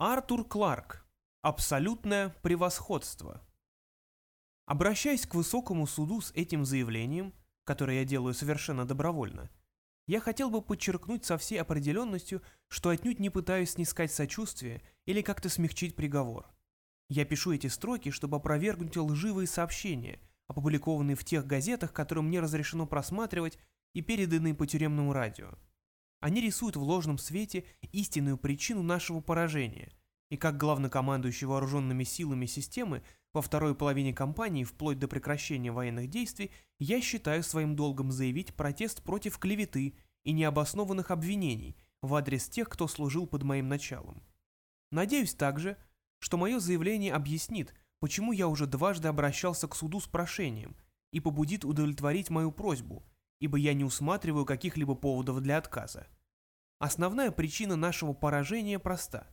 Артур Кларк. Абсолютное превосходство. Обращаясь к высокому суду с этим заявлением, которое я делаю совершенно добровольно, я хотел бы подчеркнуть со всей определенностью, что отнюдь не пытаюсь снискать сочувствие или как-то смягчить приговор. Я пишу эти строки, чтобы опровергнуть лживые сообщения, опубликованные в тех газетах, которые мне разрешено просматривать и переданные по тюремному радио. Они рисуют в ложном свете истинную причину нашего поражения, и как главнокомандующий вооруженными силами системы во второй половине кампании, вплоть до прекращения военных действий, я считаю своим долгом заявить протест против клеветы и необоснованных обвинений в адрес тех, кто служил под моим началом. Надеюсь также, что мое заявление объяснит, почему я уже дважды обращался к суду с прошением и побудит удовлетворить мою просьбу, ибо я не усматриваю каких-либо поводов для отказа. Основная причина нашего поражения проста.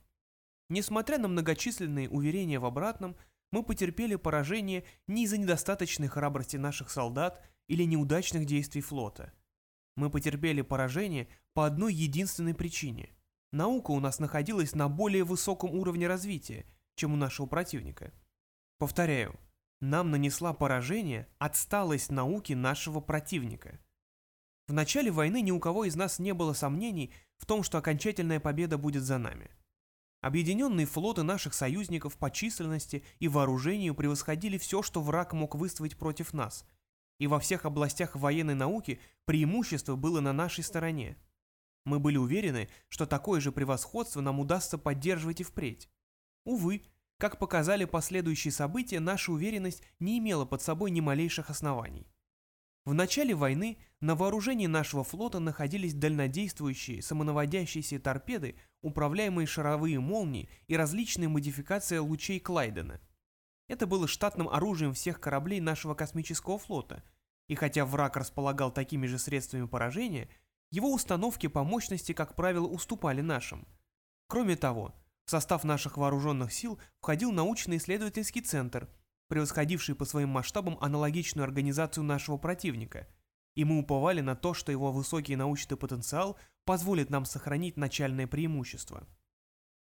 Несмотря на многочисленные уверения в обратном, мы потерпели поражение не из-за недостаточной храбрости наших солдат или неудачных действий флота. Мы потерпели поражение по одной единственной причине. Наука у нас находилась на более высоком уровне развития, чем у нашего противника. Повторяю, нам нанесла поражение отсталость науки нашего противника. В начале войны ни у кого из нас не было сомнений в том, что окончательная победа будет за нами. Объединенные флоты наших союзников по численности и вооружению превосходили все, что враг мог выставить против нас, и во всех областях военной науки преимущество было на нашей стороне. Мы были уверены, что такое же превосходство нам удастся поддерживать и впредь. Увы, как показали последующие события, наша уверенность не имела под собой ни малейших оснований. В начале войны на вооружении нашего флота находились дальнодействующие самонаводящиеся торпеды, управляемые шаровые молнии и различные модификации лучей Клайдена. Это было штатным оружием всех кораблей нашего космического флота, и хотя враг располагал такими же средствами поражения, его установки по мощности, как правило, уступали нашим. Кроме того, в состав наших вооруженных сил входил научно-исследовательский центр, превосходивший по своим масштабам аналогичную организацию нашего противника, и мы уповали на то, что его высокий научный потенциал позволит нам сохранить начальное преимущество.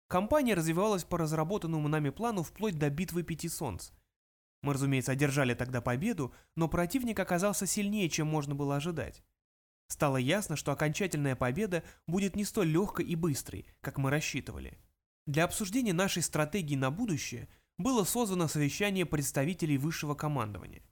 Компания развивалась по разработанному нами плану вплоть до битвы Пяти Солнц. Мы, разумеется, одержали тогда победу, но противник оказался сильнее, чем можно было ожидать. Стало ясно, что окончательная победа будет не столь легкой и быстрой, как мы рассчитывали. Для обсуждения нашей стратегии на будущее было созвано совещание представителей высшего командования.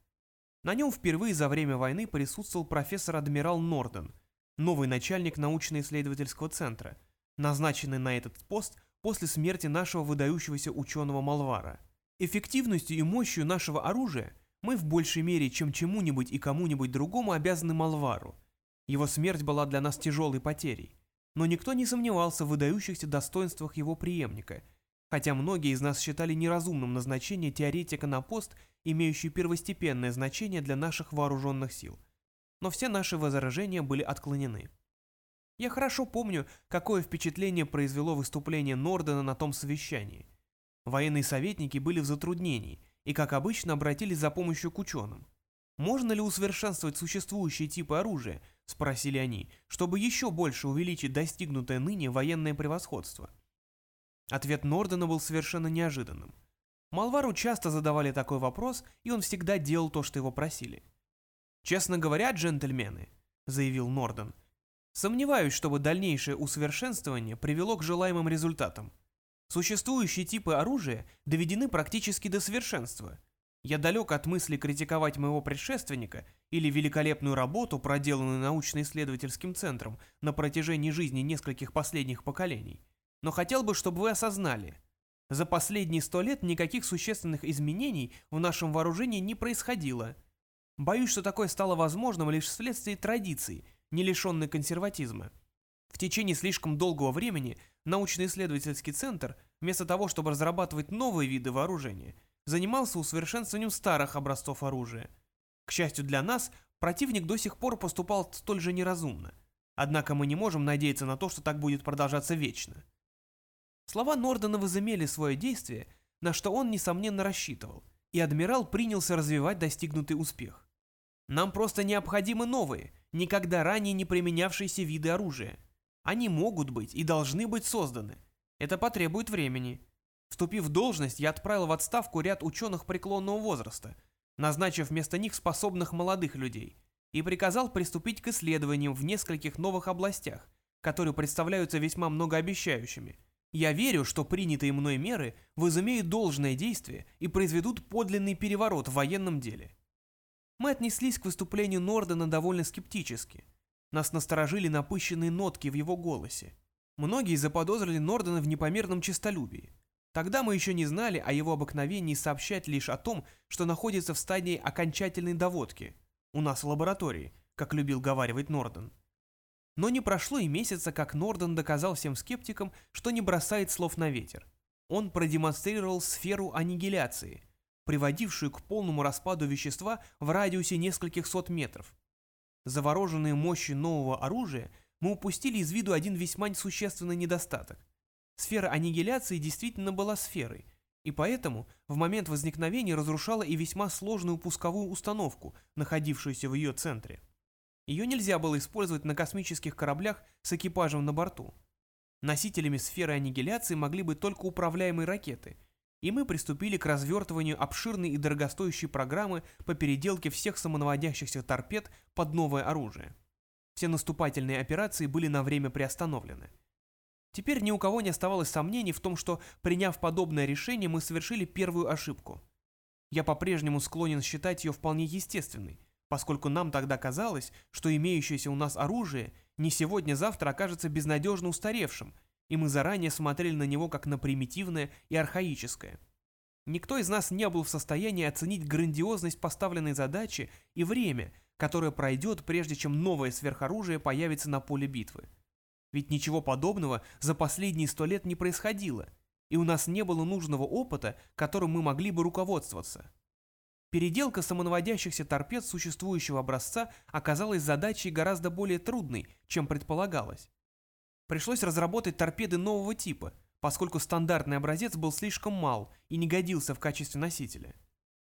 На нем впервые за время войны присутствовал профессор-адмирал Норден, новый начальник научно-исследовательского центра, назначенный на этот пост после смерти нашего выдающегося ученого Малвара. Эффективностью и мощью нашего оружия мы в большей мере, чем чему-нибудь и кому-нибудь другому обязаны Малвару. Его смерть была для нас тяжелой потерей но никто не сомневался в выдающихся достоинствах его преемника, хотя многие из нас считали неразумным назначение теоретика на пост, имеющий первостепенное значение для наших вооруженных сил. Но все наши возражения были отклонены. Я хорошо помню, какое впечатление произвело выступление Нордена на том совещании. Военные советники были в затруднении и, как обычно, обратились за помощью к ученым. Можно ли усовершенствовать существующие типы оружия, — спросили они, — чтобы еще больше увеличить достигнутое ныне военное превосходство. Ответ Нордена был совершенно неожиданным. Малвару часто задавали такой вопрос, и он всегда делал то, что его просили. «Честно говоря, джентльмены», — заявил Норден, — «сомневаюсь, чтобы дальнейшее усовершенствование привело к желаемым результатам. Существующие типы оружия доведены практически до совершенства — я далек от мысли критиковать моего предшественника или великолепную работу, проделанную научно-исследовательским центром на протяжении жизни нескольких последних поколений. Но хотел бы, чтобы вы осознали, за последние сто лет никаких существенных изменений в нашем вооружении не происходило. Боюсь, что такое стало возможным лишь вследствие традиций, не лишенной консерватизма. В течение слишком долгого времени научно-исследовательский центр, вместо того, чтобы разрабатывать новые виды вооружения, занимался усовершенствованием старых образцов оружия. К счастью для нас, противник до сих пор поступал столь же неразумно. Однако мы не можем надеяться на то, что так будет продолжаться вечно. Слова Нордена возымели свое действие, на что он, несомненно, рассчитывал, и адмирал принялся развивать достигнутый успех. Нам просто необходимы новые, никогда ранее не применявшиеся виды оружия. Они могут быть и должны быть созданы. Это потребует времени. Вступив в должность, я отправил в отставку ряд ученых преклонного возраста, назначив вместо них способных молодых людей, и приказал приступить к исследованиям в нескольких новых областях, которые представляются весьма многообещающими. Я верю, что принятые мной меры возымеют должное действие и произведут подлинный переворот в военном деле. Мы отнеслись к выступлению Нордена довольно скептически. Нас насторожили напыщенные нотки в его голосе. Многие заподозрили Нордена в непомерном честолюбии. Тогда мы еще не знали о его обыкновении сообщать лишь о том, что находится в стадии окончательной доводки. У нас в лаборатории, как любил говаривать Норден. Но не прошло и месяца, как Норден доказал всем скептикам, что не бросает слов на ветер. Он продемонстрировал сферу аннигиляции, приводившую к полному распаду вещества в радиусе нескольких сот метров. Завороженные мощью нового оружия, мы упустили из виду один весьма существенный недостаток. Сфера аннигиляции действительно была сферой, и поэтому в момент возникновения разрушала и весьма сложную пусковую установку, находившуюся в ее центре. Ее нельзя было использовать на космических кораблях с экипажем на борту. Носителями сферы аннигиляции могли быть только управляемые ракеты, и мы приступили к развертыванию обширной и дорогостоящей программы по переделке всех самонаводящихся торпед под новое оружие. Все наступательные операции были на время приостановлены. Теперь ни у кого не оставалось сомнений в том, что, приняв подобное решение, мы совершили первую ошибку. Я по-прежнему склонен считать ее вполне естественной, поскольку нам тогда казалось, что имеющееся у нас оружие не сегодня-завтра окажется безнадежно устаревшим, и мы заранее смотрели на него как на примитивное и архаическое. Никто из нас не был в состоянии оценить грандиозность поставленной задачи и время, которое пройдет, прежде чем новое сверхоружие появится на поле битвы. Ведь ничего подобного за последние сто лет не происходило, и у нас не было нужного опыта, которым мы могли бы руководствоваться. Переделка самонаводящихся торпед существующего образца оказалась задачей гораздо более трудной, чем предполагалось. Пришлось разработать торпеды нового типа, поскольку стандартный образец был слишком мал и не годился в качестве носителя.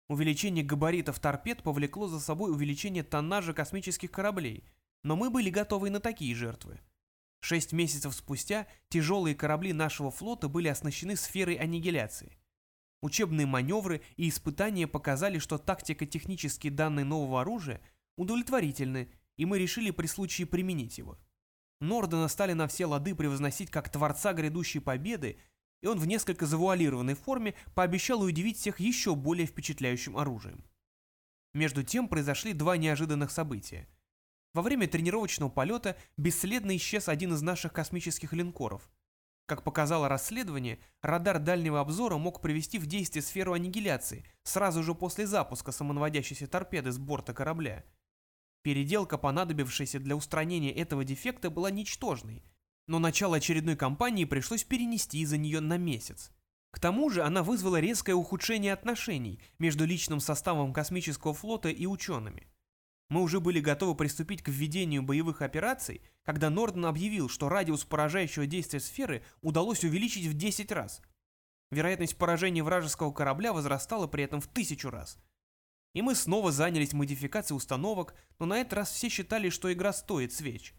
Увеличение габаритов торпед повлекло за собой увеличение тоннажа космических кораблей, но мы были готовы на такие жертвы. Шесть месяцев спустя тяжелые корабли нашего флота были оснащены сферой аннигиляции. Учебные маневры и испытания показали, что тактико-технические данные нового оружия удовлетворительны, и мы решили при случае применить его. Нордена стали на все лады превозносить как творца грядущей победы, и он в несколько завуалированной форме пообещал удивить всех еще более впечатляющим оружием. Между тем произошли два неожиданных события – во время тренировочного полета бесследно исчез один из наших космических линкоров. Как показало расследование, радар дальнего обзора мог привести в действие сферу аннигиляции сразу же после запуска самонаводящейся торпеды с борта корабля. Переделка, понадобившаяся для устранения этого дефекта, была ничтожной, но начало очередной кампании пришлось перенести из-за нее на месяц. К тому же она вызвала резкое ухудшение отношений между личным составом космического флота и учеными. Мы уже были готовы приступить к введению боевых операций, когда Норден объявил, что радиус поражающего действия сферы удалось увеличить в 10 раз. Вероятность поражения вражеского корабля возрастала при этом в тысячу раз. И мы снова занялись модификацией установок, но на этот раз все считали, что игра стоит свеч.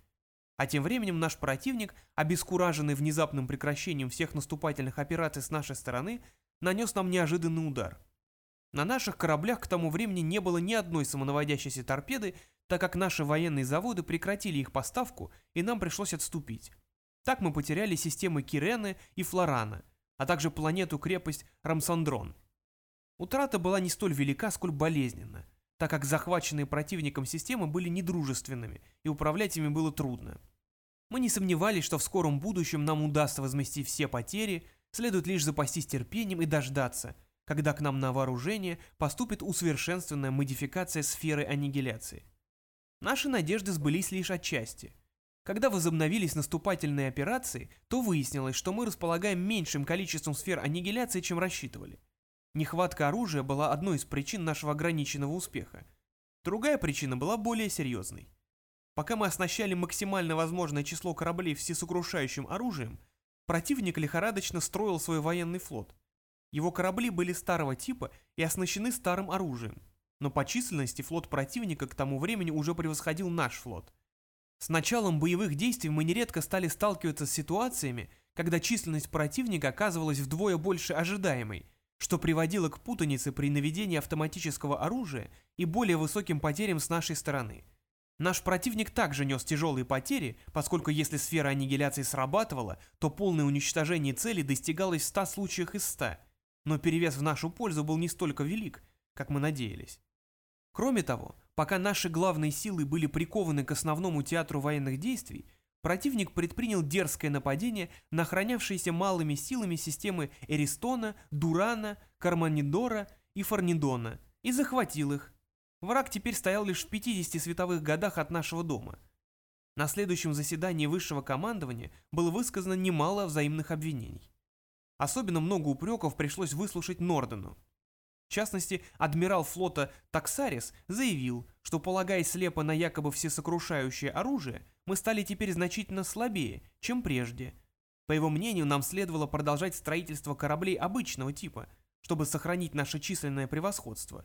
А тем временем наш противник, обескураженный внезапным прекращением всех наступательных операций с нашей стороны, нанес нам неожиданный удар – на наших кораблях к тому времени не было ни одной самонаводящейся торпеды, так как наши военные заводы прекратили их поставку, и нам пришлось отступить. Так мы потеряли системы Кирены и Флорана, а также планету-крепость Рамсандрон. Утрата была не столь велика, сколь болезненна, так как захваченные противником системы были недружественными, и управлять ими было трудно. Мы не сомневались, что в скором будущем нам удастся возместить все потери, следует лишь запастись терпением и дождаться – когда к нам на вооружение поступит усовершенствованная модификация сферы аннигиляции. Наши надежды сбылись лишь отчасти. Когда возобновились наступательные операции, то выяснилось, что мы располагаем меньшим количеством сфер аннигиляции, чем рассчитывали. Нехватка оружия была одной из причин нашего ограниченного успеха. Другая причина была более серьезной. Пока мы оснащали максимально возможное число кораблей всесокрушающим оружием, противник лихорадочно строил свой военный флот – его корабли были старого типа и оснащены старым оружием, но по численности флот противника к тому времени уже превосходил наш флот. С началом боевых действий мы нередко стали сталкиваться с ситуациями, когда численность противника оказывалась вдвое больше ожидаемой, что приводило к путанице при наведении автоматического оружия и более высоким потерям с нашей стороны. Наш противник также нес тяжелые потери, поскольку если сфера аннигиляции срабатывала, то полное уничтожение цели достигалось в 100 случаях из 100, но перевес в нашу пользу был не столько велик, как мы надеялись. Кроме того, пока наши главные силы были прикованы к основному театру военных действий, противник предпринял дерзкое нападение на охранявшиеся малыми силами системы Эристона, Дурана, Карманидора и Фарнидона и захватил их. Враг теперь стоял лишь в 50 световых годах от нашего дома. На следующем заседании высшего командования было высказано немало взаимных обвинений. Особенно много упреков пришлось выслушать Нордену. В частности, адмирал флота Таксарис заявил, что, полагаясь слепо на якобы всесокрушающее оружие, мы стали теперь значительно слабее, чем прежде. По его мнению, нам следовало продолжать строительство кораблей обычного типа, чтобы сохранить наше численное превосходство.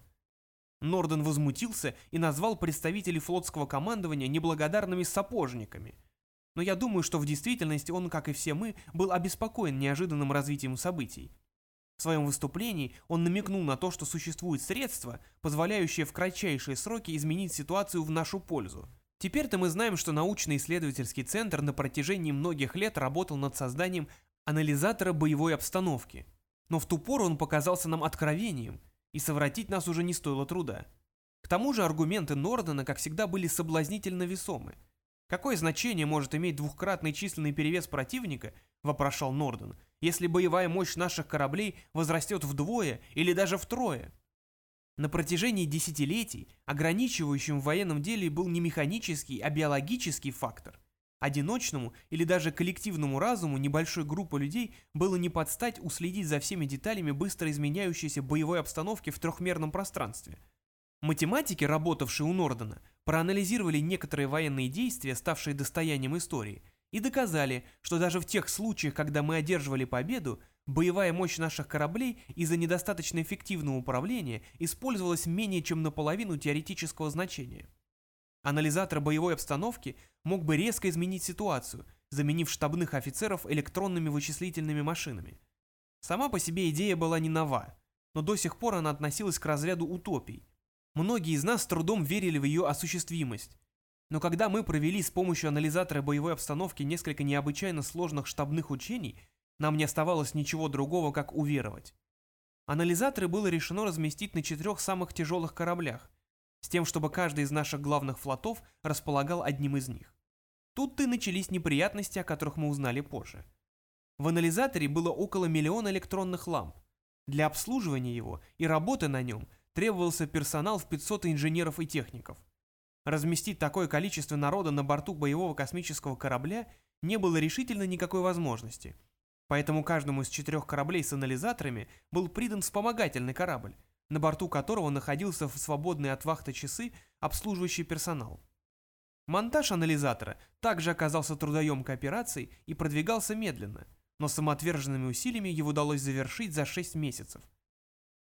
Норден возмутился и назвал представителей флотского командования неблагодарными сапожниками. Но я думаю, что в действительности он, как и все мы, был обеспокоен неожиданным развитием событий. В своем выступлении он намекнул на то, что существуют средства, позволяющие в кратчайшие сроки изменить ситуацию в нашу пользу. Теперь-то мы знаем, что научно-исследовательский центр на протяжении многих лет работал над созданием анализатора боевой обстановки. Но в ту пору он показался нам откровением, и совратить нас уже не стоило труда. К тому же аргументы Нордена, как всегда, были соблазнительно весомы. Какое значение может иметь двухкратный численный перевес противника, вопрошал Норден, если боевая мощь наших кораблей возрастет вдвое или даже втрое. На протяжении десятилетий ограничивающим в военном деле был не механический, а биологический фактор. Одиночному или даже коллективному разуму небольшой группы людей было не подстать уследить за всеми деталями быстро изменяющейся боевой обстановки в трехмерном пространстве. Математики, работавшие у Нордена, проанализировали некоторые военные действия, ставшие достоянием истории – и доказали, что даже в тех случаях, когда мы одерживали победу, боевая мощь наших кораблей из-за недостаточно эффективного управления использовалась менее чем наполовину теоретического значения. Анализатор боевой обстановки мог бы резко изменить ситуацию, заменив штабных офицеров электронными вычислительными машинами. Сама по себе идея была не нова, но до сих пор она относилась к разряду утопий. Многие из нас с трудом верили в ее осуществимость, но когда мы провели с помощью анализатора боевой обстановки несколько необычайно сложных штабных учений, нам не оставалось ничего другого, как уверовать. Анализаторы было решено разместить на четырех самых тяжелых кораблях, с тем, чтобы каждый из наших главных флотов располагал одним из них. Тут-то и начались неприятности, о которых мы узнали позже. В анализаторе было около миллиона электронных ламп. Для обслуживания его и работы на нем требовался персонал в 500 инженеров и техников. Разместить такое количество народа на борту боевого космического корабля не было решительно никакой возможности. Поэтому каждому из четырех кораблей с анализаторами был придан вспомогательный корабль, на борту которого находился в свободные от вахты часы обслуживающий персонал. Монтаж анализатора также оказался трудоемкой операцией и продвигался медленно, но самоотверженными усилиями его удалось завершить за 6 месяцев.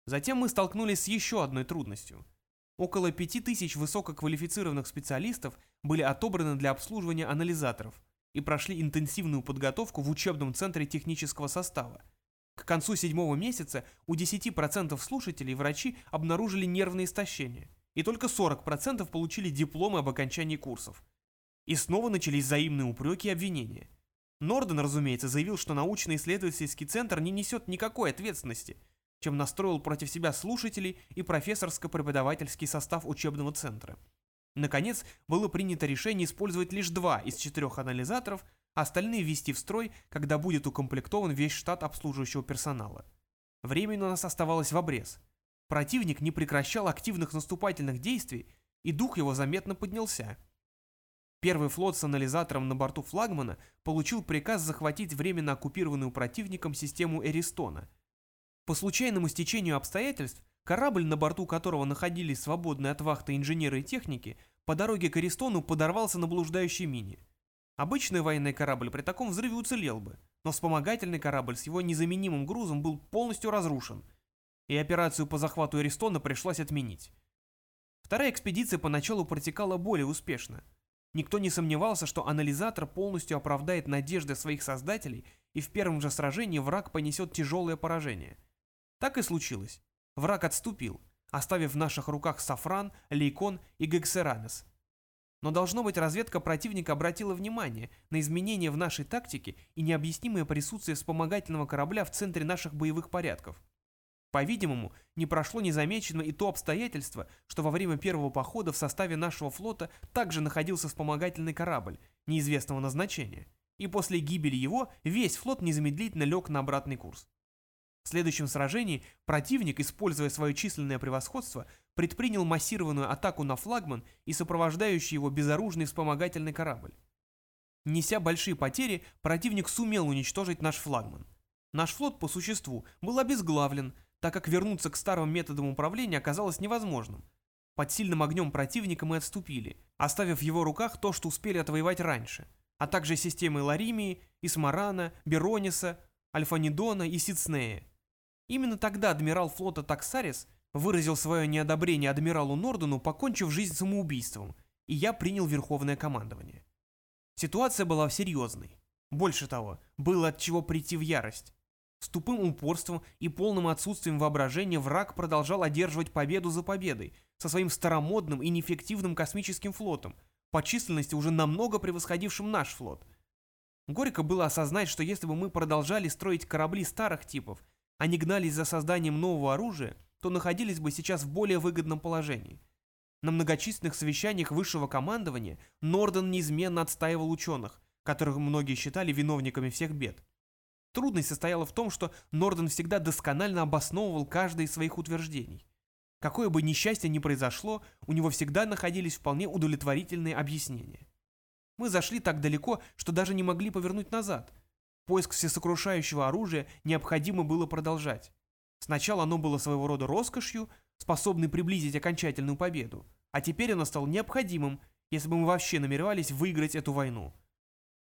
Затем мы столкнулись с еще одной трудностью – Около 5000 высококвалифицированных специалистов были отобраны для обслуживания анализаторов и прошли интенсивную подготовку в учебном центре технического состава. К концу седьмого месяца у 10% слушателей врачи обнаружили нервное истощение, и только 40% получили дипломы об окончании курсов. И снова начались взаимные упреки и обвинения. Норден, разумеется, заявил, что научно-исследовательский центр не несет никакой ответственности – чем настроил против себя слушателей и профессорско-преподавательский состав учебного центра. Наконец, было принято решение использовать лишь два из четырех анализаторов, а остальные ввести в строй, когда будет укомплектован весь штат обслуживающего персонала. Времени у нас оставалось в обрез. Противник не прекращал активных наступательных действий, и дух его заметно поднялся. Первый флот с анализатором на борту флагмана получил приказ захватить временно оккупированную противником систему Эристона – по случайному стечению обстоятельств, корабль, на борту которого находились свободные от вахты инженеры и техники, по дороге к Аристону подорвался на блуждающей мине. Обычный военный корабль при таком взрыве уцелел бы, но вспомогательный корабль с его незаменимым грузом был полностью разрушен, и операцию по захвату Аристона пришлось отменить. Вторая экспедиция поначалу протекала более успешно. Никто не сомневался, что анализатор полностью оправдает надежды своих создателей, и в первом же сражении враг понесет тяжелое поражение. Так и случилось. Враг отступил, оставив в наших руках Сафран, Лейкон и Гексеранес. Но должно быть, разведка противника обратила внимание на изменения в нашей тактике и необъяснимое присутствие вспомогательного корабля в центре наших боевых порядков. По-видимому, не прошло незамеченным и то обстоятельство, что во время первого похода в составе нашего флота также находился вспомогательный корабль неизвестного назначения, и после гибели его весь флот незамедлительно лег на обратный курс. В следующем сражении противник, используя свое численное превосходство, предпринял массированную атаку на флагман и сопровождающий его безоружный вспомогательный корабль. Неся большие потери, противник сумел уничтожить наш флагман. Наш флот, по существу, был обезглавлен, так как вернуться к старым методам управления оказалось невозможным. Под сильным огнем противника мы отступили, оставив в его руках то, что успели отвоевать раньше, а также системы Ларимии, Исмарана, Берониса, Альфанидона и Сицнея. Именно тогда адмирал флота Таксарис выразил свое неодобрение адмиралу Нордену, покончив жизнь самоубийством, и я принял верховное командование. Ситуация была серьезной. Больше того, было от чего прийти в ярость. С тупым упорством и полным отсутствием воображения враг продолжал одерживать победу за победой со своим старомодным и неэффективным космическим флотом, по численности уже намного превосходившим наш флот. Горько было осознать, что если бы мы продолжали строить корабли старых типов, не гнались за созданием нового оружия, то находились бы сейчас в более выгодном положении. На многочисленных совещаниях высшего командования Норден неизменно отстаивал ученых, которых многие считали виновниками всех бед. Трудность состояла в том, что Норден всегда досконально обосновывал каждое из своих утверждений. Какое бы несчастье ни произошло, у него всегда находились вполне удовлетворительные объяснения. Мы зашли так далеко, что даже не могли повернуть назад. Поиск всесокрушающего оружия необходимо было продолжать. Сначала оно было своего рода роскошью, способной приблизить окончательную победу, а теперь оно стало необходимым, если бы мы вообще намеревались выиграть эту войну.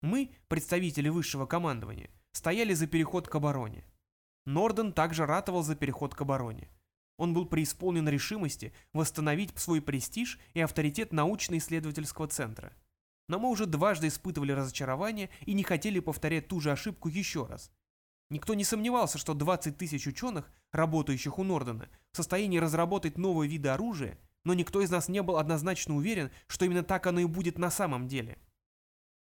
Мы, представители высшего командования, стояли за переход к обороне. Норден также ратовал за переход к обороне. Он был преисполнен решимости восстановить свой престиж и авторитет научно-исследовательского центра. Но мы уже дважды испытывали разочарование и не хотели повторять ту же ошибку еще раз. Никто не сомневался, что 20 тысяч ученых, работающих у Нордена, в состоянии разработать новые виды оружия, но никто из нас не был однозначно уверен, что именно так оно и будет на самом деле.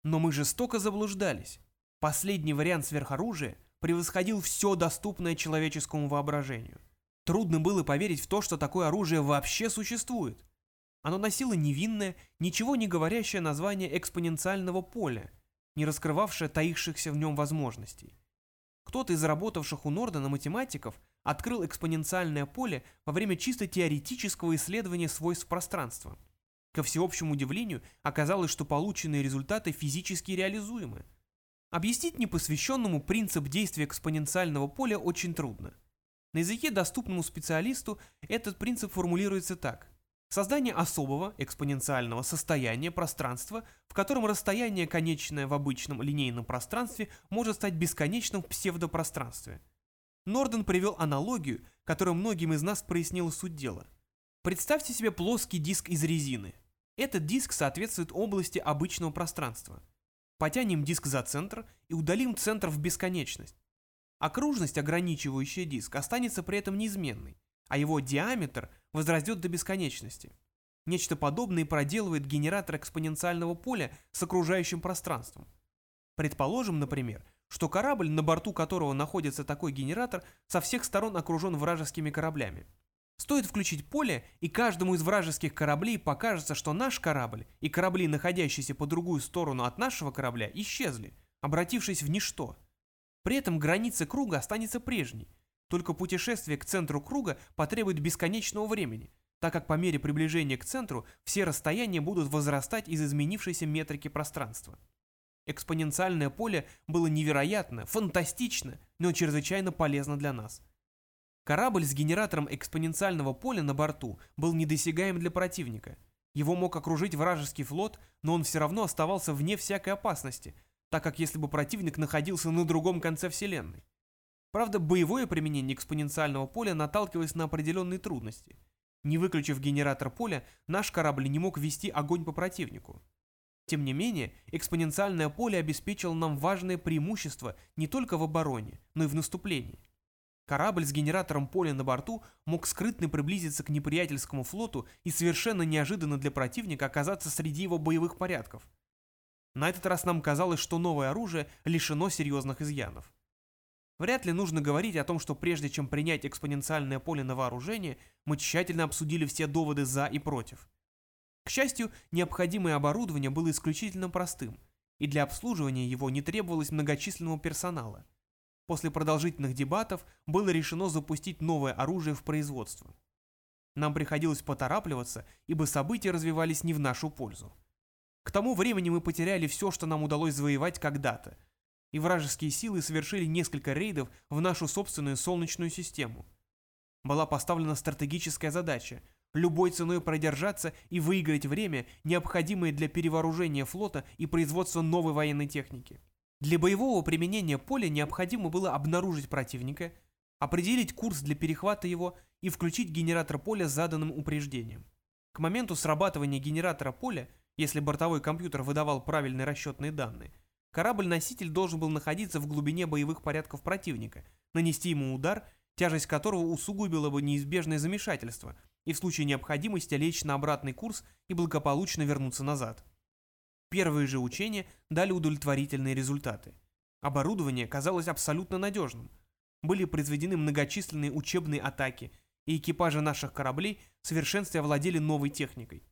Но мы жестоко заблуждались. Последний вариант сверхоружия превосходил все доступное человеческому воображению. Трудно было поверить в то, что такое оружие вообще существует. Оно носило невинное, ничего не говорящее название экспоненциального поля, не раскрывавшее таившихся в нем возможностей. Кто-то из работавших у Нордена математиков открыл экспоненциальное поле во время чисто теоретического исследования свойств пространства. Ко всеобщему удивлению оказалось, что полученные результаты физически реализуемы – Объяснить непосвященному принцип действия экспоненциального поля очень трудно. На языке, доступному специалисту, этот принцип формулируется так. Создание особого экспоненциального состояния пространства, в котором расстояние, конечное в обычном линейном пространстве, может стать бесконечным в псевдопространстве. Норден привел аналогию, которая многим из нас прояснила суть дела. Представьте себе плоский диск из резины. Этот диск соответствует области обычного пространства. Потянем диск за центр и удалим центр в бесконечность. Окружность, ограничивающая диск, останется при этом неизменной, а его диаметр возрастет до бесконечности. Нечто подобное проделывает генератор экспоненциального поля с окружающим пространством. Предположим, например, что корабль, на борту которого находится такой генератор, со всех сторон окружен вражескими кораблями. Стоит включить поле, и каждому из вражеских кораблей покажется, что наш корабль и корабли, находящиеся по другую сторону от нашего корабля, исчезли, обратившись в ничто. При этом граница круга останется прежней, только путешествие к центру круга потребует бесконечного времени, так как по мере приближения к центру все расстояния будут возрастать из изменившейся метрики пространства. Экспоненциальное поле было невероятно, фантастично, но чрезвычайно полезно для нас – Корабль с генератором экспоненциального поля на борту был недосягаем для противника. Его мог окружить вражеский флот, но он все равно оставался вне всякой опасности, так как если бы противник находился на другом конце Вселенной. Правда, боевое применение экспоненциального поля наталкивалось на определенные трудности. Не выключив генератор поля, наш корабль не мог вести огонь по противнику. Тем не менее, экспоненциальное поле обеспечило нам важное преимущество не только в обороне, но и в наступлении. Корабль с генератором поля на борту мог скрытно приблизиться к неприятельскому флоту и совершенно неожиданно для противника оказаться среди его боевых порядков. На этот раз нам казалось, что новое оружие лишено серьезных изъянов. Вряд ли нужно говорить о том, что прежде чем принять экспоненциальное поле на вооружение, мы тщательно обсудили все доводы «за» и «против». К счастью, необходимое оборудование было исключительно простым, и для обслуживания его не требовалось многочисленного персонала. После продолжительных дебатов было решено запустить новое оружие в производство. Нам приходилось поторапливаться, ибо события развивались не в нашу пользу. К тому времени мы потеряли все, что нам удалось завоевать когда-то, и вражеские силы совершили несколько рейдов в нашу собственную Солнечную систему. Была поставлена стратегическая задача любой ценой продержаться и выиграть время, необходимое для перевооружения флота и производства новой военной техники. Для боевого применения поля необходимо было обнаружить противника, определить курс для перехвата его и включить генератор поля с заданным упреждением. К моменту срабатывания генератора поля, если бортовой компьютер выдавал правильные расчетные данные, корабль-носитель должен был находиться в глубине боевых порядков противника, нанести ему удар, тяжесть которого усугубила бы неизбежное замешательство – и в случае необходимости лечь на обратный курс и благополучно вернуться назад. Первые же учения дали удовлетворительные результаты. Оборудование казалось абсолютно надежным. Были произведены многочисленные учебные атаки, и экипажи наших кораблей в совершенстве овладели новой техникой.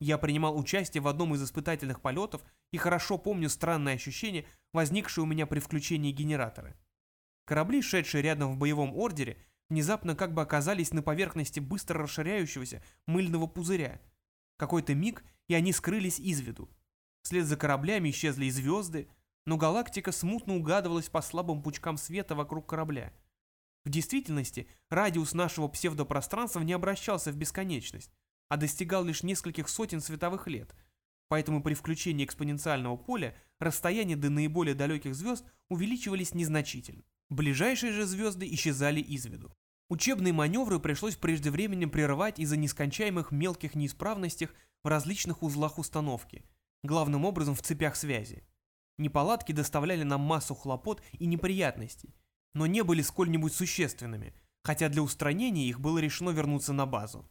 Я принимал участие в одном из испытательных полетов и хорошо помню странное ощущение, возникшее у меня при включении генератора. Корабли, шедшие рядом в боевом ордере, внезапно как бы оказались на поверхности быстро расширяющегося мыльного пузыря. Какой-то миг, и они скрылись из виду. Вслед за кораблями исчезли и звезды, но галактика смутно угадывалась по слабым пучкам света вокруг корабля. В действительности, радиус нашего псевдопространства не обращался в бесконечность, а достигал лишь нескольких сотен световых лет, поэтому при включении экспоненциального поля расстояние до наиболее далеких звезд увеличивались незначительно. Ближайшие же звезды исчезали из виду. Учебные маневры пришлось преждевременно прерывать из-за нескончаемых мелких неисправностей в различных узлах установки, главным образом в цепях связи. Неполадки доставляли нам массу хлопот и неприятностей, но не были сколь-нибудь существенными, хотя для устранения их было решено вернуться на базу.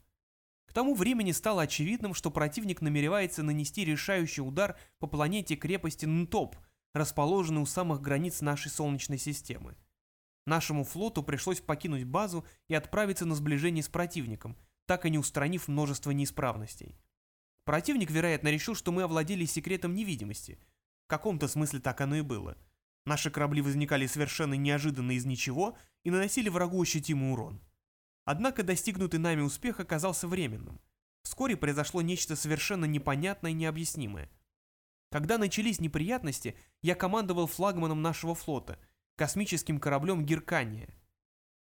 Тому времени стало очевидным, что противник намеревается нанести решающий удар по планете крепости Нтоп, расположенной у самых границ нашей Солнечной системы. Нашему флоту пришлось покинуть базу и отправиться на сближение с противником, так и не устранив множество неисправностей. Противник, вероятно, решил, что мы овладели секретом невидимости. В каком-то смысле так оно и было. Наши корабли возникали совершенно неожиданно из ничего и наносили врагу ощутимый урон. Однако достигнутый нами успех оказался временным. Вскоре произошло нечто совершенно непонятное и необъяснимое. Когда начались неприятности, я командовал флагманом нашего флота – космическим кораблем Геркания.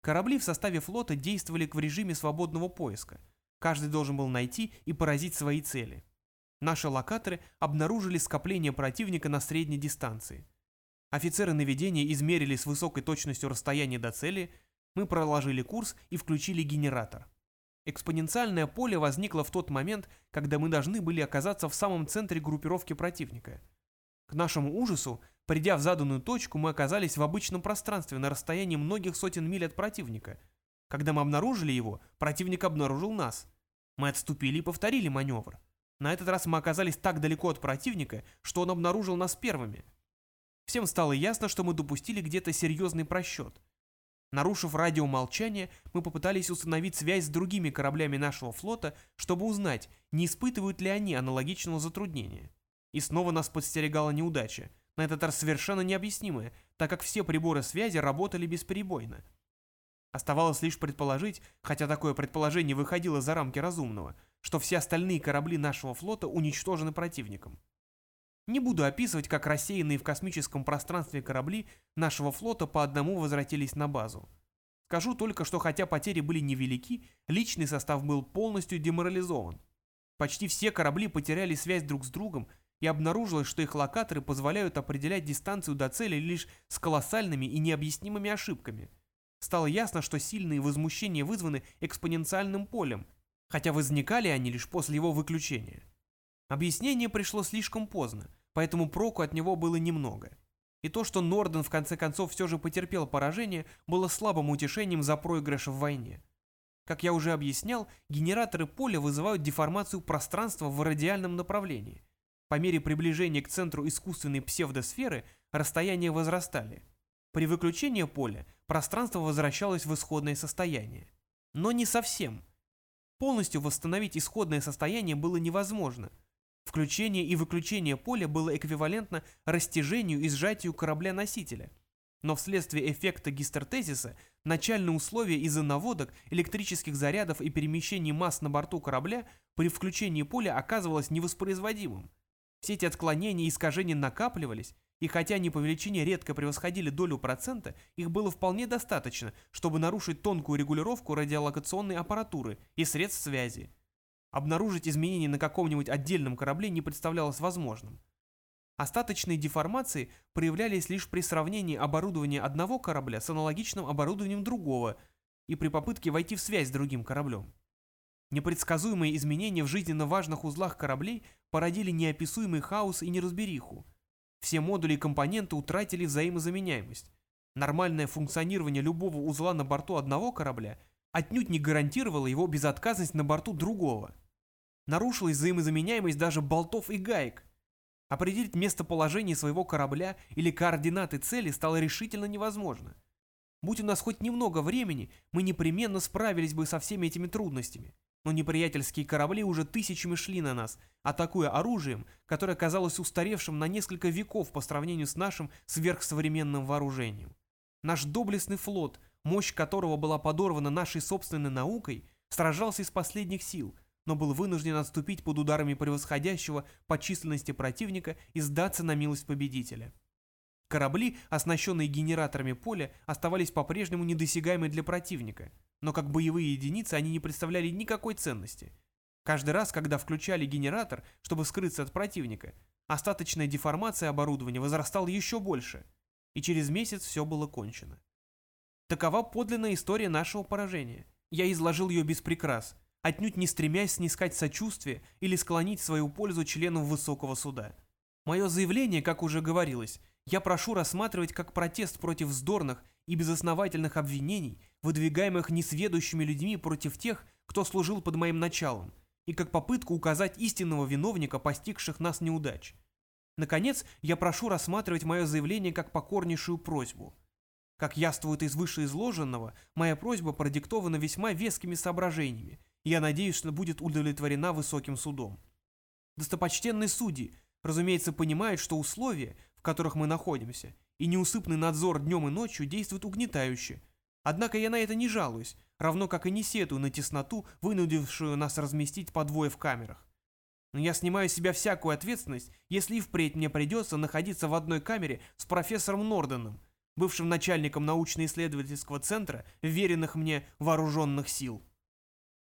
Корабли в составе флота действовали в режиме свободного поиска. Каждый должен был найти и поразить свои цели. Наши локаторы обнаружили скопление противника на средней дистанции. Офицеры наведения измерили с высокой точностью расстояние до цели, мы проложили курс и включили генератор. Экспоненциальное поле возникло в тот момент, когда мы должны были оказаться в самом центре группировки противника. К нашему ужасу Придя в заданную точку, мы оказались в обычном пространстве на расстоянии многих сотен миль от противника. Когда мы обнаружили его, противник обнаружил нас. Мы отступили и повторили маневр. На этот раз мы оказались так далеко от противника, что он обнаружил нас первыми. Всем стало ясно, что мы допустили где-то серьезный просчет. Нарушив радиомолчание, мы попытались установить связь с другими кораблями нашего флота, чтобы узнать, не испытывают ли они аналогичного затруднения. И снова нас подстерегала неудача на этот раз совершенно необъяснимое, так как все приборы связи работали бесперебойно. Оставалось лишь предположить, хотя такое предположение выходило за рамки разумного, что все остальные корабли нашего флота уничтожены противником. Не буду описывать, как рассеянные в космическом пространстве корабли нашего флота по одному возвратились на базу. Скажу только, что хотя потери были невелики, личный состав был полностью деморализован. Почти все корабли потеряли связь друг с другом и обнаружилось, что их локаторы позволяют определять дистанцию до цели лишь с колоссальными и необъяснимыми ошибками. Стало ясно, что сильные возмущения вызваны экспоненциальным полем, хотя возникали они лишь после его выключения. Объяснение пришло слишком поздно, поэтому проку от него было немного. И то, что Норден в конце концов все же потерпел поражение, было слабым утешением за проигрыш в войне. Как я уже объяснял, генераторы поля вызывают деформацию пространства в радиальном направлении. По мере приближения к центру искусственной псевдосферы расстояния возрастали. При выключении поля пространство возвращалось в исходное состояние. Но не совсем. Полностью восстановить исходное состояние было невозможно. Включение и выключение поля было эквивалентно растяжению и сжатию корабля-носителя. Но вследствие эффекта гистертезиса начальные условия из-за наводок, электрических зарядов и перемещений масс на борту корабля при включении поля оказывалось невоспроизводимым. Все эти отклонения и искажения накапливались, и хотя они по величине редко превосходили долю процента, их было вполне достаточно, чтобы нарушить тонкую регулировку радиолокационной аппаратуры и средств связи. Обнаружить изменения на каком-нибудь отдельном корабле не представлялось возможным. Остаточные деформации проявлялись лишь при сравнении оборудования одного корабля с аналогичным оборудованием другого и при попытке войти в связь с другим кораблем. Непредсказуемые изменения в жизненно важных узлах кораблей породили неописуемый хаос и неразбериху. Все модули и компоненты утратили взаимозаменяемость. Нормальное функционирование любого узла на борту одного корабля отнюдь не гарантировало его безотказность на борту другого. Нарушилась взаимозаменяемость даже болтов и гаек. Определить местоположение своего корабля или координаты цели стало решительно невозможно. Будь у нас хоть немного времени, мы непременно справились бы со всеми этими трудностями. Но неприятельские корабли уже тысячами шли на нас, атакуя оружием, которое казалось устаревшим на несколько веков по сравнению с нашим сверхсовременным вооружением. Наш доблестный флот, мощь которого была подорвана нашей собственной наукой, сражался из последних сил, но был вынужден отступить под ударами превосходящего по численности противника и сдаться на милость победителя. Корабли, оснащенные генераторами поля, оставались по-прежнему недосягаемы для противника – но как боевые единицы они не представляли никакой ценности. Каждый раз, когда включали генератор, чтобы скрыться от противника, остаточная деформация оборудования возрастала еще больше, и через месяц все было кончено. Такова подлинная история нашего поражения. Я изложил ее без прикрас, отнюдь не стремясь снискать сочувствие или склонить свою пользу членов высокого суда. Мое заявление, как уже говорилось, я прошу рассматривать как протест против вздорных и безосновательных обвинений, выдвигаемых несведущими людьми против тех, кто служил под моим началом, и как попытку указать истинного виновника постигших нас неудач. Наконец, я прошу рассматривать мое заявление как покорнейшую просьбу. Как яствует из вышеизложенного, моя просьба продиктована весьма вескими соображениями, и я надеюсь, что будет удовлетворена высоким судом. Достопочтенные судьи, разумеется, понимают, что условия, в которых мы находимся, и неусыпный надзор днем и ночью действует угнетающе. Однако я на это не жалуюсь, равно как и не сетую на тесноту, вынудившую нас разместить по двое в камерах. Но я снимаю с себя всякую ответственность, если и впредь мне придется находиться в одной камере с профессором Норденом, бывшим начальником научно-исследовательского центра веренных мне вооруженных сил.